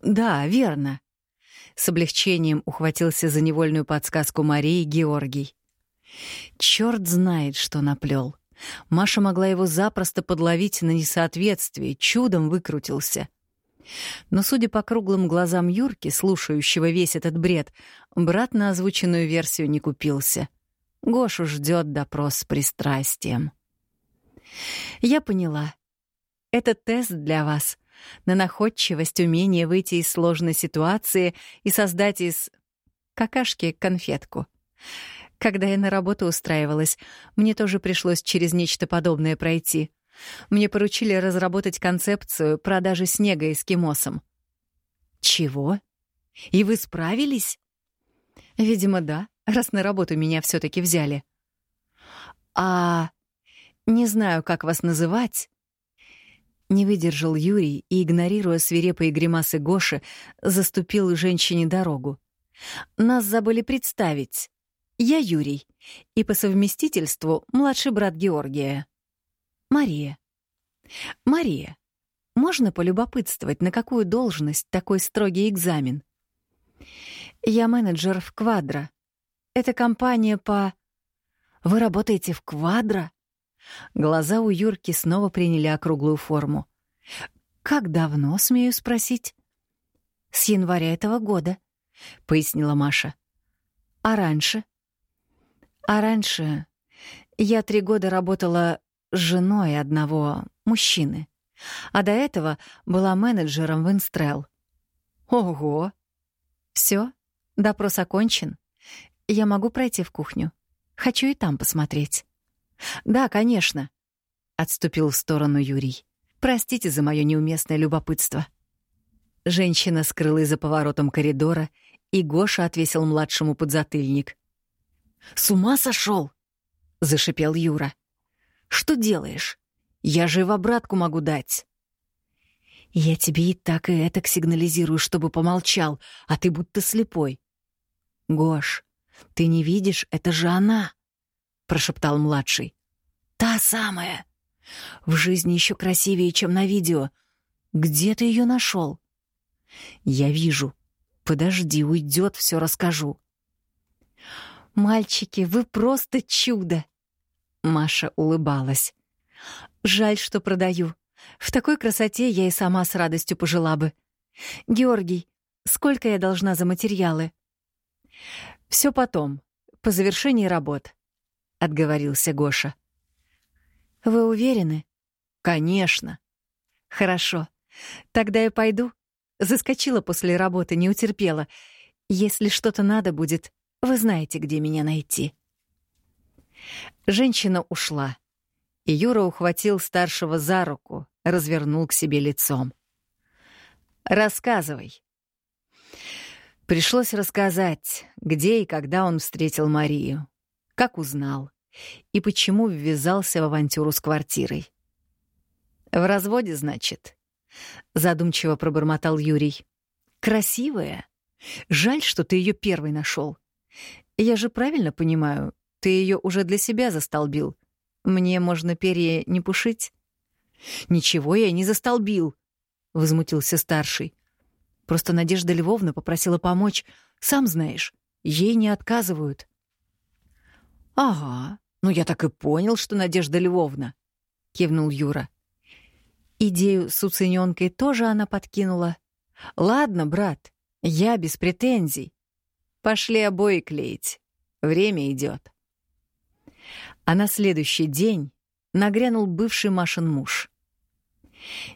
S1: Да, верно. С облегчением ухватился за невольную подсказку Марии Георгий. Черт знает, что наплел. Маша могла его запросто подловить на несоответствие, чудом выкрутился — но, судя по круглым глазам Юрки, слушающего весь этот бред, брат на озвученную версию не купился. Гошу ждет допрос с пристрастием. Я поняла. Это тест для вас. На находчивость, умение выйти из сложной ситуации и создать из какашки конфетку. Когда я на работу устраивалась, мне тоже пришлось через нечто подобное пройти — мне поручили разработать концепцию продажи снега эскимосам. Чего? И вы справились? Видимо, да, раз на работу меня все таки взяли. А не знаю, как вас называть. Не выдержал Юрий и, игнорируя свирепые гримасы Гоши, заступил женщине дорогу. Нас забыли представить. Я Юрий, и по совместительству младший брат Георгия. Мария. Мария, можно полюбопытствовать, на какую должность такой строгий экзамен? Я менеджер в Квадро. Это компания по... Вы работаете в Квадро? Глаза у Юрки снова приняли округлую форму. Как давно, смею спросить? С января этого года, пояснила Маша. А раньше? А раньше я три года работала женой одного мужчины. А до этого была менеджером в Инстрел. Ого! Все, допрос окончен. Я могу пройти в кухню. Хочу и там посмотреть. Да, конечно, отступил в сторону Юрий. Простите за мое неуместное любопытство. Женщина скрылась за поворотом коридора, и Гоша отвесил младшему подзатыльник. «С ума сошел!» — зашипел Юра. Что делаешь? Я же в обратку могу дать. Я тебе и так и этак сигнализирую, чтобы помолчал, а ты будто слепой. Гош, ты не видишь, это же она, прошептал младший. Та самая. В жизни еще красивее, чем на видео. Где ты ее нашел? Я вижу. Подожди, уйдет, все расскажу. Мальчики, вы просто чудо! Маша улыбалась. «Жаль, что продаю. В такой красоте я и сама с радостью пожила бы. Георгий, сколько я должна за материалы?» «Все потом, по завершении работ», — отговорился Гоша. «Вы уверены?» «Конечно». «Хорошо. Тогда я пойду. Заскочила после работы, не утерпела. Если что-то надо будет, вы знаете, где меня найти». Женщина ушла, и Юра ухватил старшего за руку, развернул к себе лицом. «Рассказывай». Пришлось рассказать, где и когда он встретил Марию, как узнал и почему ввязался в авантюру с квартирой. «В разводе, значит?» — задумчиво пробормотал Юрий. «Красивая. Жаль, что ты ее первый нашел. Я же правильно понимаю, ты ее уже для себя застолбил. Мне можно перья не пушить?» «Ничего я не застолбил», — возмутился старший. «Просто Надежда Львовна попросила помочь. Сам знаешь, ей не отказывают». «Ага, ну я так и понял, что Надежда Львовна», — кивнул Юра. Идею с уценёнкой тоже она подкинула. «Ладно, брат, я без претензий». Пошли обои клеить. Время идет. А на следующий день нагрянул бывший Машин муж.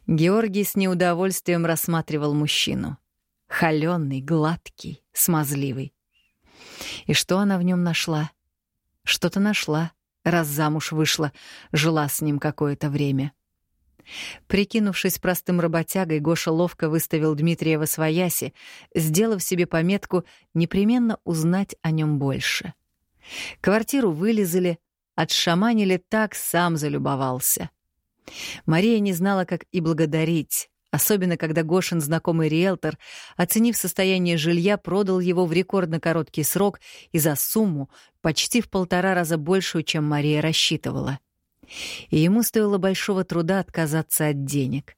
S1: Георгий с неудовольствием рассматривал мужчину. Холёный, гладкий, смазливый. И что она в нем нашла? Что-то нашла, раз замуж вышла, жила с ним какое-то время. Прикинувшись простым работягой, Гоша ловко выставил Дмитрия во свояси, сделав себе пометку непременно узнать о нем больше. Квартиру вылезали, отшаманили так, сам залюбовался. Мария не знала, как и благодарить, особенно когда Гошин, знакомый риэлтор, оценив состояние жилья, продал его в рекордно короткий срок и за сумму почти в полтора раза большую, чем Мария рассчитывала. И ему стоило большого труда отказаться от денег.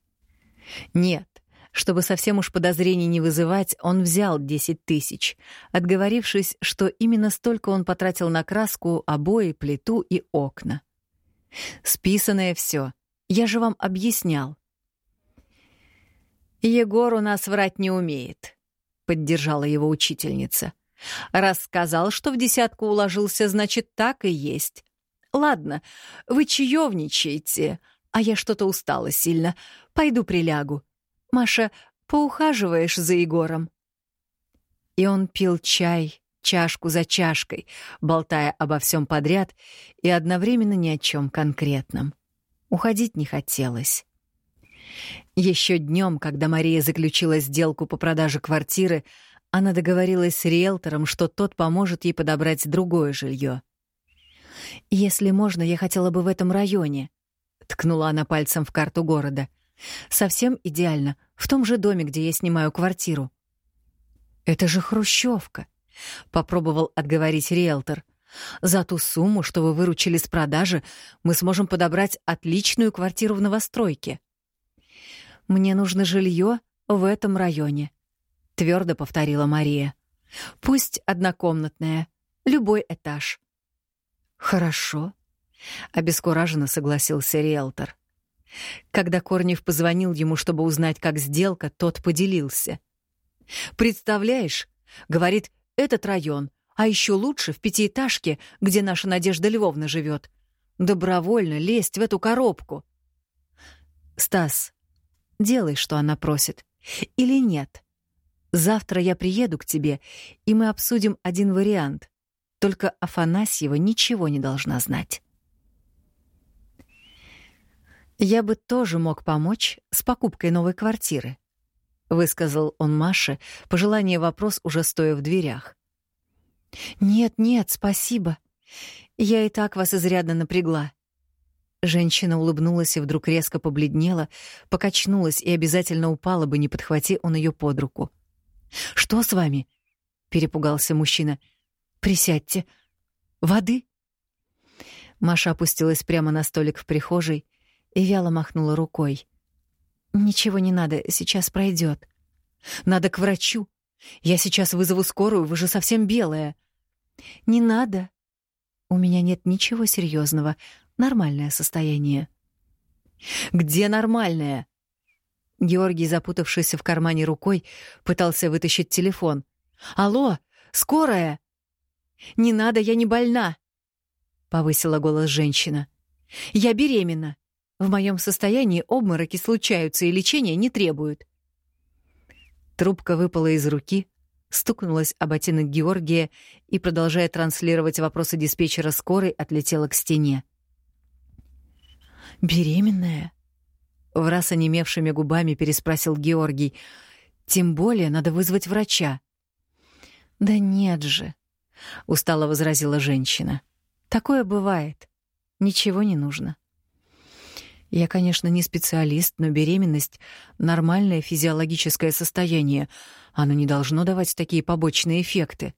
S1: Нет, чтобы совсем уж подозрений не вызывать, он взял 10 тысяч, отговорившись, что именно столько он потратил на краску, обои, плиту и окна. Списанное все. Я же вам объяснял. «Егор у нас врать не умеет», — поддержала его учительница. «Рассказал, что в десятку уложился, значит, так и есть. Ладно, вы чаевничаете, а я что-то устала сильно. Пойду прилягу. Маша, поухаживаешь за Егором?» И он пил чай, чашку за чашкой, болтая обо всем подряд и одновременно ни о чем конкретном. Уходить не хотелось. Еще днем, когда Мария заключила сделку по продаже квартиры, она договорилась с риэлтором, что тот поможет ей подобрать другое жилье. «Если можно, я хотела бы в этом районе», — ткнула она пальцем в карту города. «Совсем идеально, в том же доме, где я снимаю квартиру». «Это же хрущевка», — попробовал отговорить риэлтор. За ту сумму, что вы выручили с продажи, мы сможем подобрать отличную квартиру в новостройке. Мне нужно жилье в этом районе, твердо повторила Мария. Пусть однокомнатное, любой этаж. Хорошо, обескураженно согласился риэлтор. Когда Корнев позвонил ему, чтобы узнать, как сделка, тот поделился. «Представляешь, — говорит, — этот район а еще лучше в пятиэтажке, где наша Надежда Львовна живет. Добровольно лезть в эту коробку. Стас, делай, что она просит. Или нет. Завтра я приеду к тебе, и мы обсудим один вариант. Только Афанасьева ничего не должна знать. Я бы тоже мог помочь с покупкой новой квартиры, высказал он Маше, пожелание вопрос уже стоя в дверях. «Нет, нет, спасибо. Я и так вас изрядно напрягла». Женщина улыбнулась и вдруг резко побледнела, покачнулась и обязательно упала бы, не подхвати он ее под руку. «Что с вами?» — перепугался мужчина. «Присядьте. Воды?» Маша опустилась прямо на столик в прихожей и вяло махнула рукой. «Ничего не надо, сейчас пройдет. Надо к врачу. Я сейчас вызову скорую, вы же совсем белая. Не надо. У меня нет ничего серьезного. Нормальное состояние. Где нормальное? Георгий, запутавшийся в кармане рукой, пытался вытащить телефон. Алло, скорая? Не надо, я не больна, повысила голос женщина. Я беременна. В моем состоянии обмороки случаются и лечения не требуют. Трубка выпала из руки, стукнулась о ботинок Георгия и, продолжая транслировать вопросы диспетчера скорой, отлетела к стене. «Беременная?» — в раз онемевшими губами переспросил Георгий. «Тем более надо вызвать врача». «Да нет же», — устало возразила женщина. «Такое бывает. Ничего не нужно». Я, конечно, не специалист, но беременность — нормальное физиологическое состояние. Оно не должно давать такие побочные эффекты.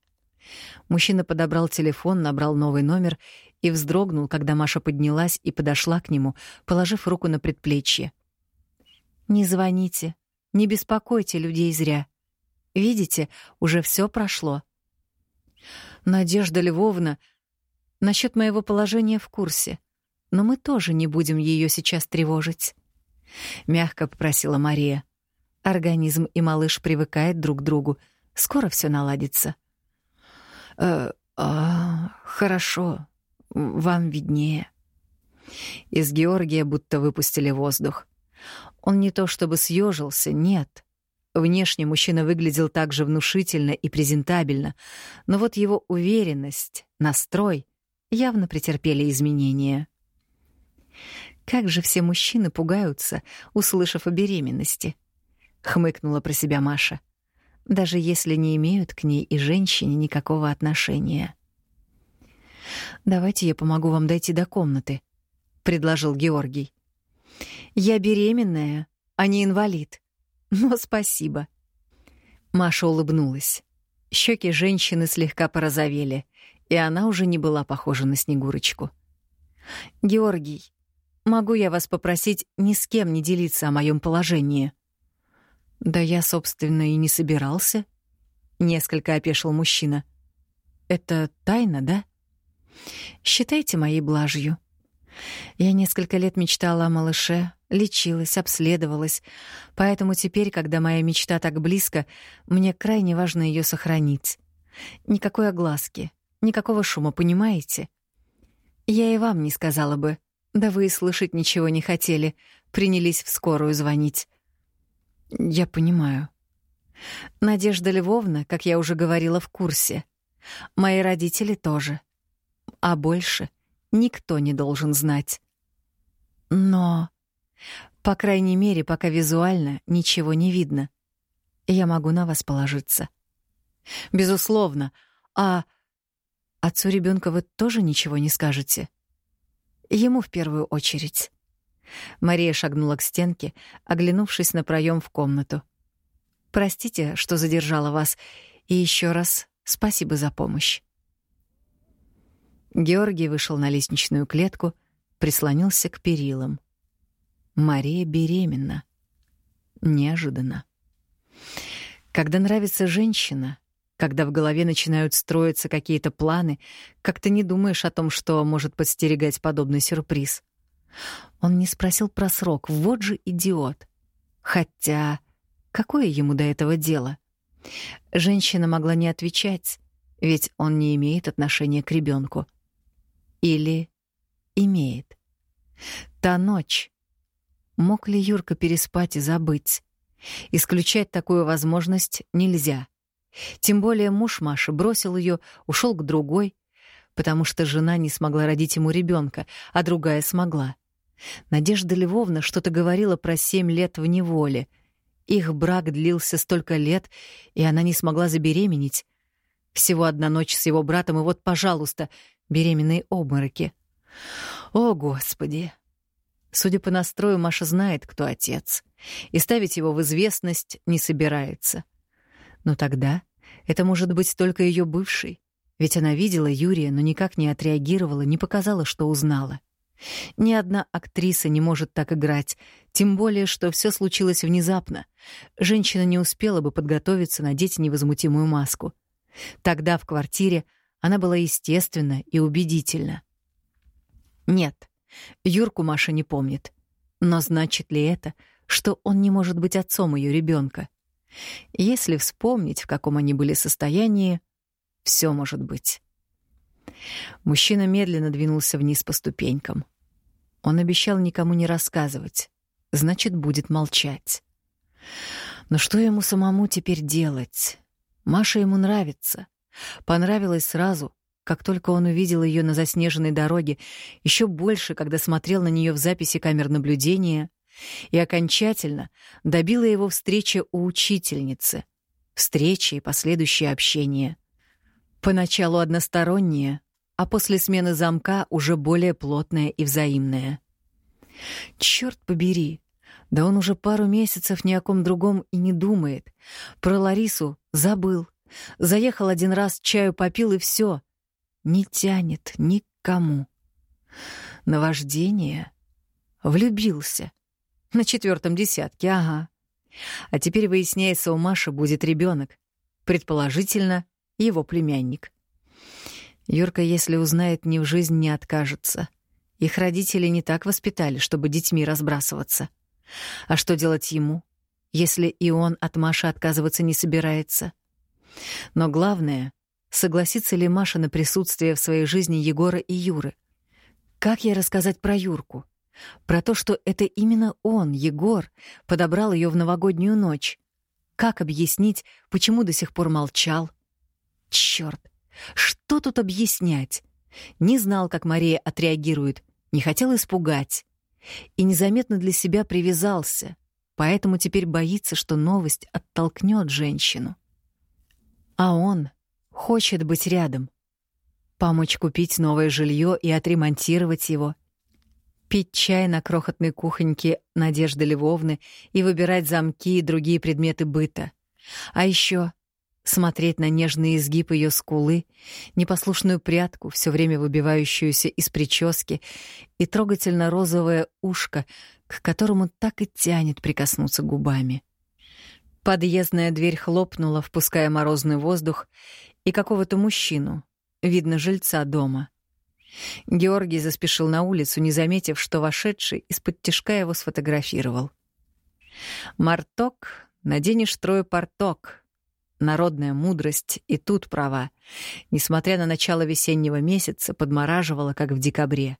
S1: Мужчина подобрал телефон, набрал новый номер и вздрогнул, когда Маша поднялась и подошла к нему, положив руку на предплечье. «Не звоните, не беспокойте людей зря. Видите, уже все прошло». «Надежда Львовна насчет моего положения в курсе», но мы тоже не будем ее сейчас тревожить. Мягко попросила Мария. Организм и малыш привыкают друг к другу. Скоро все наладится. Э, а, хорошо, вам виднее. Из Георгия будто выпустили воздух. Он не то чтобы съежился, нет. Внешне мужчина выглядел так же внушительно и презентабельно, но вот его уверенность, настрой явно претерпели изменения. Как же все мужчины пугаются, услышав о беременности, хмыкнула про себя Маша. Даже если не имеют к ней и женщине никакого отношения. Давайте я помогу вам дойти до комнаты, предложил Георгий. Я беременная, а не инвалид. Но спасибо. Маша улыбнулась. Щеки женщины слегка порозовели, и она уже не была похожа на Снегурочку. «Георгий, могу я вас попросить ни с кем не делиться о моем положении?» «Да я, собственно, и не собирался», — несколько опешил мужчина. «Это тайна, да?» «Считайте моей блажью», я несколько лет мечтала о малыше, лечилась, обследовалась, поэтому теперь, когда моя мечта так близко, мне крайне важно ее сохранить. Никакой огласки, никакого шума, понимаете? Я и вам не сказала бы. Да вы и слышать ничего не хотели, принялись в скорую звонить. Я понимаю. Надежда Львовна, как я уже говорила, в курсе. Мои родители тоже. А больше — никто не должен знать. Но, по крайней мере, пока визуально ничего не видно, я могу на вас положиться. Безусловно. А отцу ребенка вы тоже ничего не скажете? Ему в первую очередь. Мария шагнула к стенке, оглянувшись на проем в комнату. Простите, что задержала вас, и еще раз спасибо за помощь. Георгий вышел на лестничную клетку, прислонился к перилам. Мария беременна. Неожиданно. Когда нравится женщина, когда в голове начинают строиться какие-то планы, как ты не думаешь о том, что может подстерегать подобный сюрприз. Он не спросил про срок, вот же идиот. Хотя, какое ему до этого дело? Женщина могла не отвечать, ведь он не имеет отношения к ребенку. Или имеет. Та ночь. Мог ли Юрка переспать и забыть? Исключать такую возможность нельзя. Тем более муж Маши бросил ее, ушел к другой, потому что жена не смогла родить ему ребенка, а другая смогла. Надежда Львовна что-то говорила про семь лет в неволе. Их брак длился столько лет, и она не смогла забеременеть. Всего одна ночь с его братом, и вот, пожалуйста, беременные обмороки. О, Господи! Судя по настрою, Маша знает, кто отец, и ставить его в известность не собирается. Но тогда это может быть только ее бывший, ведь она видела Юрия, но никак не отреагировала, не показала, что узнала. Ни одна актриса не может так играть, тем более, что все случилось внезапно. Женщина не успела бы подготовиться, надеть невозмутимую маску. Тогда в квартире она была естественна и убедительна. Нет, Юрку Маша не помнит. Но значит ли это, что он не может быть отцом ее ребенка? Если вспомнить, в каком они были состоянии, все может быть. Мужчина медленно двинулся вниз по ступенькам. Он обещал никому не рассказывать, значит, будет молчать. Но что ему самому теперь делать? Маша ему нравится. Понравилось сразу, как только он увидел ее на заснеженной дороге, еще больше, когда смотрел на нее в записи камер наблюдения, и окончательно добила его встреча у учительницы, встреча и последующее общение. Поначалу одностороннее, а после смены замка уже более плотное и взаимное. Черт побери, да он уже пару месяцев ни о ком другом и не думает. Про Ларису забыл. Заехал один раз, чаю попил и все. Не тянет никому. Наваждение. Влюбился. На четвертом десятке, ага. А теперь выясняется, у Маши будет ребенок, Предположительно, его племянник. Юрка, если узнает, ни в жизнь не откажется. Их родители не так воспитали, чтобы детьми разбрасываться. А что делать ему, если и он от Маши отказываться не собирается? Но главное, Согласится ли Маша на присутствие в своей жизни Егора и Юры? Как ей рассказать про Юрку? Про то, что это именно он, Егор, подобрал ее в новогоднюю ночь. Как объяснить, почему до сих пор молчал? Черт, что тут объяснять? Не знал, как Мария отреагирует, не хотел испугать. И незаметно для себя привязался, поэтому теперь боится, что новость оттолкнет женщину. А он хочет быть рядом, помочь купить новое жилье и отремонтировать его, пить чай на крохотной кухоньке Надежды Львовны и выбирать замки и другие предметы быта. А еще смотреть на нежный изгиб ее скулы, непослушную прядку, все время выбивающуюся из прически, и трогательно розовое ушко, к которому так и тянет прикоснуться губами. Подъездная дверь хлопнула, впуская морозный воздух, и какого-то мужчину, видно, жильца дома — Георгий заспешил на улицу, не заметив, что вошедший из-под тишка его сфотографировал. «Марток, наденешь трое порток». Народная мудрость и тут права. Несмотря на начало весеннего месяца, подмораживало, как в декабре.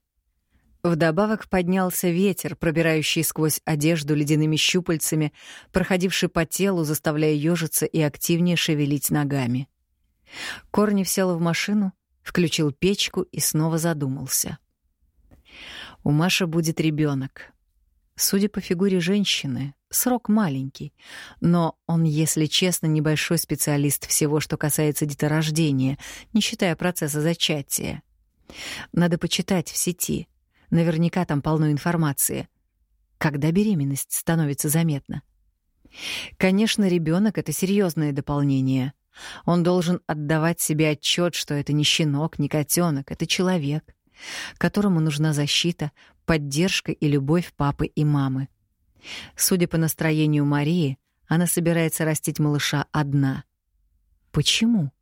S1: Вдобавок поднялся ветер, пробирающий сквозь одежду ледяными щупальцами, проходивший по телу, заставляя ежиться и активнее шевелить ногами. Корнев сел в машину, включил печку и снова задумался. У Маши будет ребенок. Судя по фигуре женщины, срок маленький, но он, если честно, небольшой специалист всего, что касается деторождения, не считая процесса зачатия. Надо почитать в сети. Наверняка там полно информации. Когда беременность становится заметна? Конечно, ребенок это серьезное дополнение, он должен отдавать себе отчет, что это не щенок, не котенок, это человек, которому нужна защита, поддержка и любовь папы и мамы. Судя по настроению Марии, она собирается растить малыша одна. Почему?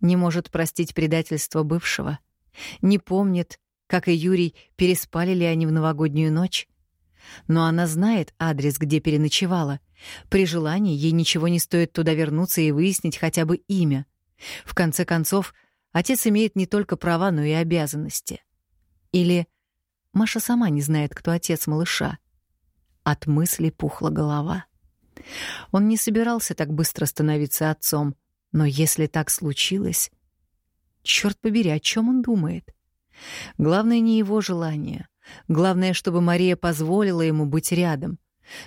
S1: Не может простить предательство бывшего, не помнит, как и Юрий, переспали ли они в новогоднюю ночь. Но она знает адрес, где переночевала — при желании ей ничего не стоит туда вернуться и выяснить хотя бы имя. В конце концов, отец имеет не только права, но и обязанности. Или Маша сама не знает, кто отец малыша. От мысли пухла голова. Он не собирался так быстро становиться отцом, но если так случилось... Черт побери, о чем он думает? Главное не его желание. Главное, чтобы Мария позволила ему быть рядом.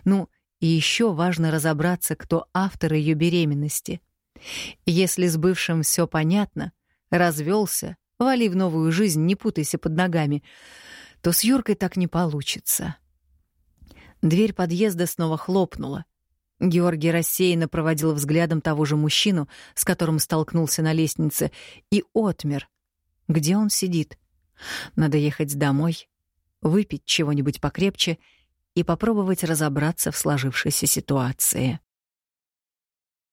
S1: Ну, и еще важно разобраться, кто автор ее беременности. Если с бывшим все понятно, развелся, вали в новую жизнь, не путайся под ногами, то с Юркой так не получится. Дверь подъезда снова хлопнула. Георгий рассеянно проводил взглядом того же мужчину, с которым столкнулся на лестнице, и отмер. Где он сидит? Надо ехать домой, выпить чего-нибудь покрепче — и попробовать разобраться в сложившейся ситуации.